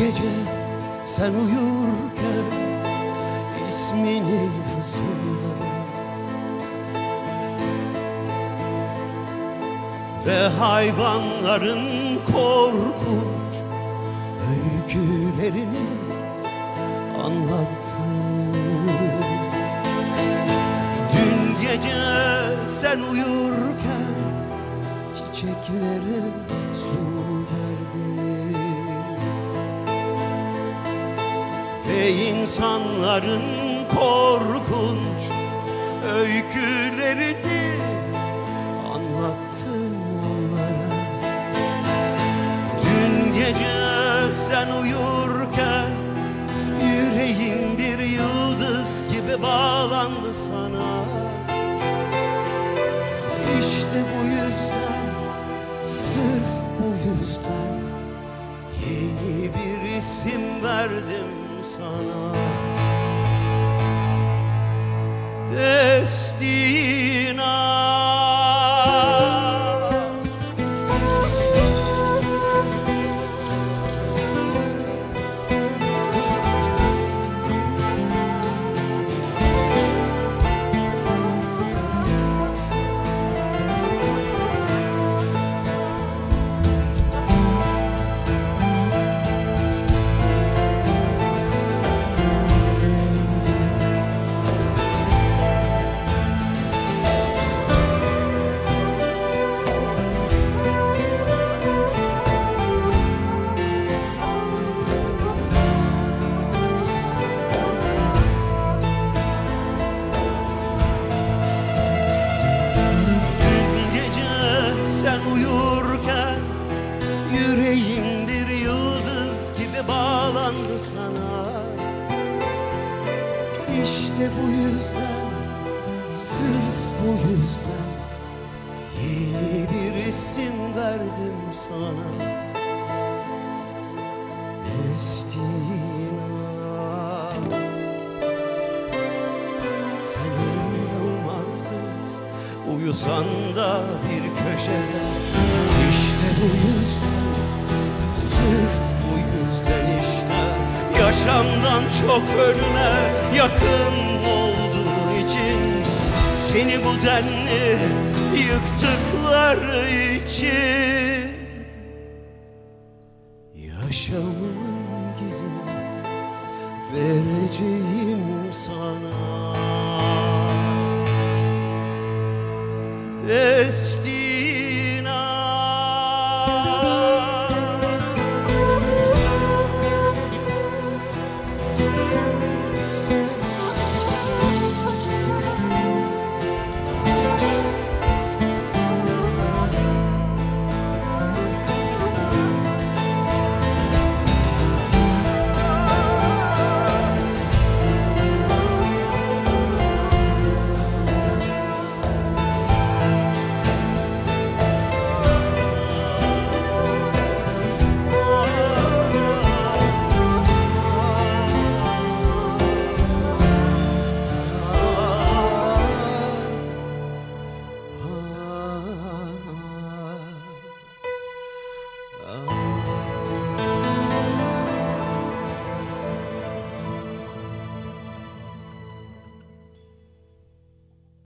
gece sen uyurken ismini fısıldadım. Ve hayvanların korkunç öykülerini anlattım. Dün gece sen uyurken çiçeklere su insanların korkunç öykülerini anlattım onlara. Dün gece sen uyurken yüreğim bir yıldız gibi bağlandı sana. İşte bu yüzden, sırf bu yüzden Yeni bir isim verdim sana. Destina bağlandı sana. İşte bu yüzden, sırf bu yüzden Yeni bir isim verdim sana. Destina Sen umarsız Uyusan da bir köşede. İşte bu yüzden Yaşamdan çok ölüme yakın olduğun için Seni bu denli yıktıkları için. Yaşamımın gizini vereceğim sana. Destina